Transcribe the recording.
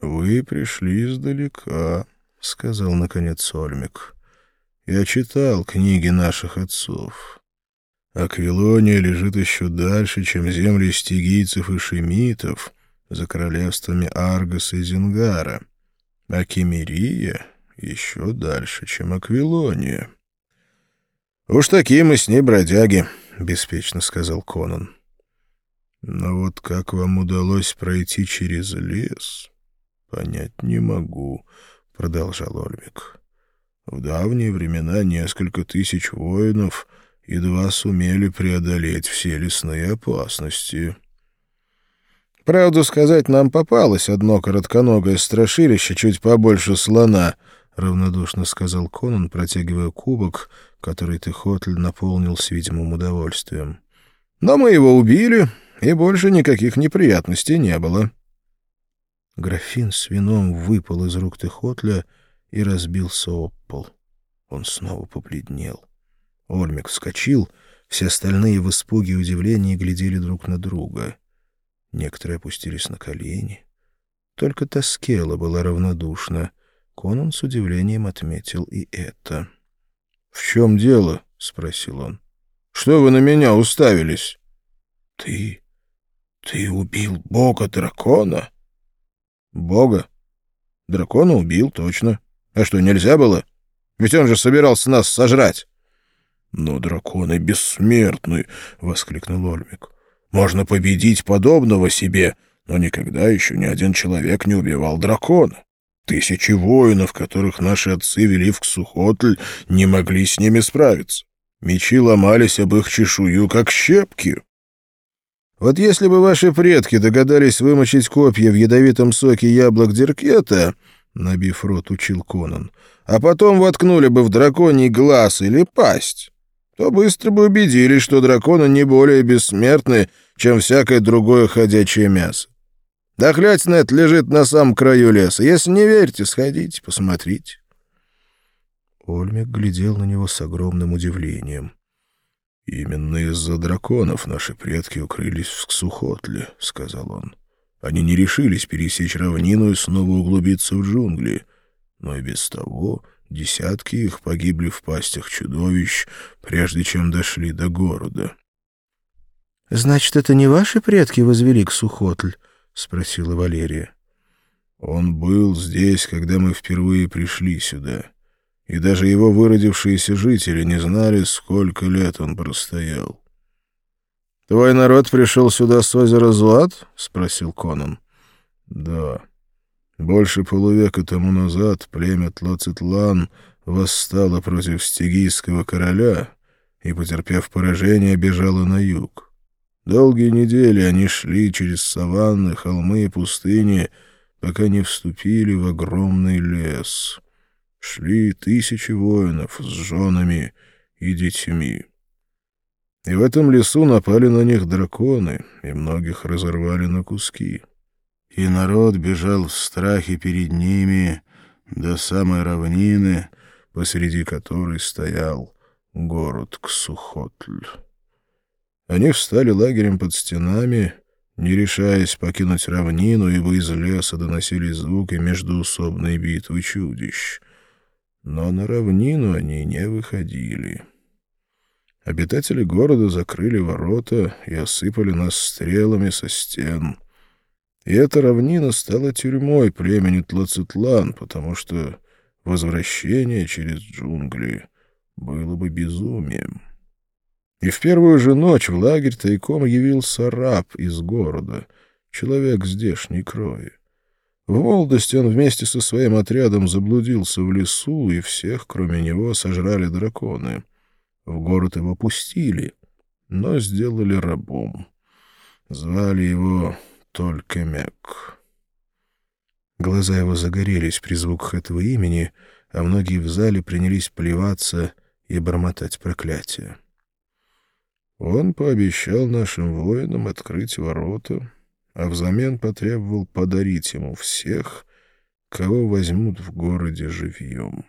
Вы пришли издалека, — сказал, наконец, Ольмик. Я читал книги наших отцов. Аквилония лежит еще дальше, чем земли стигийцев и шемитов, за королевствами Аргоса и Зингара, а Кемерия еще дальше, чем Аквилония. — Уж такие мы с ней бродяги, — беспечно сказал Конан. — Но вот как вам удалось пройти через лес, понять не могу, — продолжал Ольвик. В давние времена несколько тысяч воинов едва сумели преодолеть все лесные опасности. Правду сказать, нам попалось одно коротконогое страшилище чуть побольше слона, — равнодушно сказал Конан, протягивая кубок, который Техотль наполнил с видимым удовольствием. Но мы его убили, и больше никаких неприятностей не было. Графин с вином выпал из рук Техотля, — и разбился об пол. Он снова побледнел. Ольмик вскочил, все остальные в испуге и удивлении глядели друг на друга. Некоторые опустились на колени. Только Тоскела была равнодушна. Конан с удивлением отметил и это. — В чем дело? — спросил он. — Что вы на меня уставились? — Ты... ты убил бога-дракона? — Бога? Дракона убил, точно. А что, нельзя было? Ведь он же собирался нас сожрать. — Но драконы бессмертны, — воскликнул Ольмик. — Можно победить подобного себе, но никогда еще ни один человек не убивал дракона. Тысячи воинов, которых наши отцы вели в Ксухотль, не могли с ними справиться. Мечи ломались об их чешую, как щепки. Вот если бы ваши предки догадались вымочить копья в ядовитом соке яблок Деркета, набив рот, учил Конан, а потом воткнули бы в драконий глаз или пасть, то быстро бы убедились, что драконы не более бессмертны, чем всякое другое ходячее мясо. Дохлятина это лежит на самом краю леса. Если не верите, сходите, посмотрите. Ольмик глядел на него с огромным удивлением. — Именно из-за драконов наши предки укрылись в Ксухотле, — сказал он. Они не решились пересечь равнину и снова углубиться в джунгли. Но и без того десятки их погибли в пастях чудовищ, прежде чем дошли до города. — Значит, это не ваши предки возвели к Сухотль? — спросила Валерия. — Он был здесь, когда мы впервые пришли сюда. И даже его выродившиеся жители не знали, сколько лет он простоял. «Твой народ пришел сюда с озера Зуат?» — спросил Конан. «Да. Больше полувека тому назад племя Тлоцитлан восстало против стигийского короля и, потерпев поражение, бежало на юг. Долгие недели они шли через саванны, холмы и пустыни, пока не вступили в огромный лес. Шли тысячи воинов с женами и детьми. И в этом лесу напали на них драконы, и многих разорвали на куски. И народ бежал в страхе перед ними до самой равнины, посреди которой стоял город Ксухотль. Они встали лагерем под стенами, не решаясь покинуть равнину, ибо из леса доносились звуки междуусобной битвы чудищ. Но на равнину они не выходили. Обитатели города закрыли ворота и осыпали нас стрелами со стен. И эта равнина стала тюрьмой племени Тлацетлан, потому что возвращение через джунгли было бы безумием. И в первую же ночь в лагерь тайком явился раб из города, человек здешней крови. В молодости он вместе со своим отрядом заблудился в лесу, и всех, кроме него, сожрали драконы — в город его пустили, но сделали рабом. Звали его только Мек. Глаза его загорелись при звуках этого имени, а многие в зале принялись плеваться и бормотать проклятия. Он пообещал нашим воинам открыть ворота, а взамен потребовал подарить ему всех, кого возьмут в городе живьем.